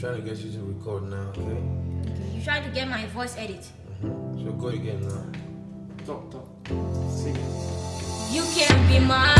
trying to get you to record now, okay? Okay, you trying to get my voice edit. Mm-hmm. So go again now. Talk, talk. Sing. You can be mine.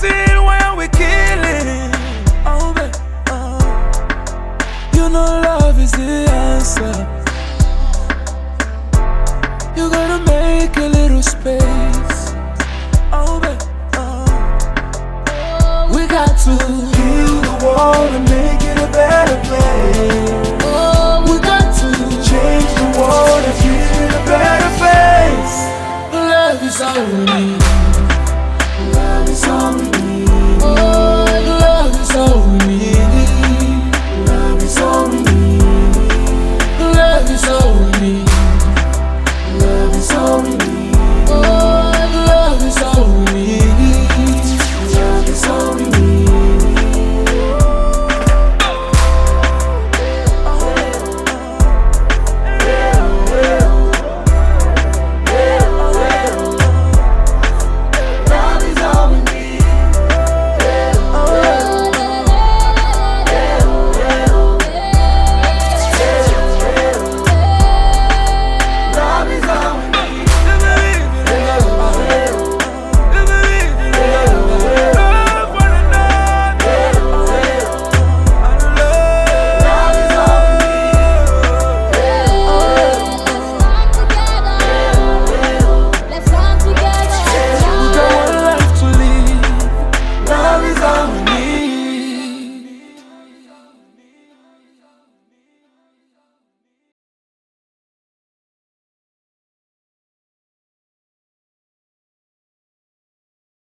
see.